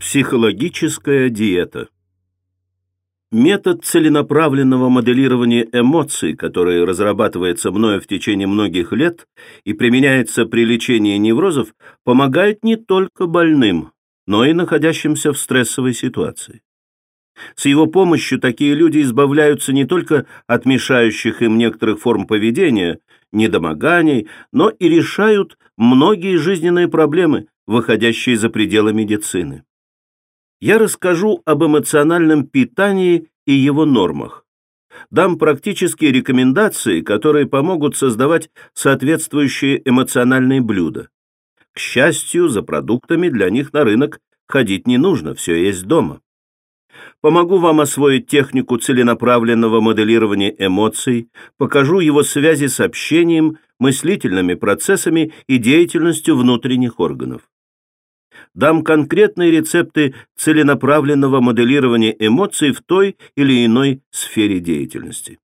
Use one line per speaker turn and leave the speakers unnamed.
Психологическая диета Метод целенаправленного моделирования эмоций, который разрабатывается мною в течение многих лет и применяется при лечении неврозов, помогает не только больным, но и находящимся в стрессовой ситуации. С его помощью такие люди избавляются не только от мешающих им некоторых форм поведения, недомоганий, но и решают многие жизненные проблемы, выходящие за пределы медицины. Я расскажу об эмоциональном питании и его нормах. Дам практические рекомендации, которые помогут создавать соответствующие эмоциональные блюда. К счастью, за продуктами для них на рынок ходить не нужно, все есть дома. Помогу вам освоить технику целенаправленного моделирования эмоций, покажу его связи с общением, мыслительными процессами и деятельностью внутренних органов. Дам конкретные рецепты целенаправленного моделирования эмоций в той или иной сфере деятельности.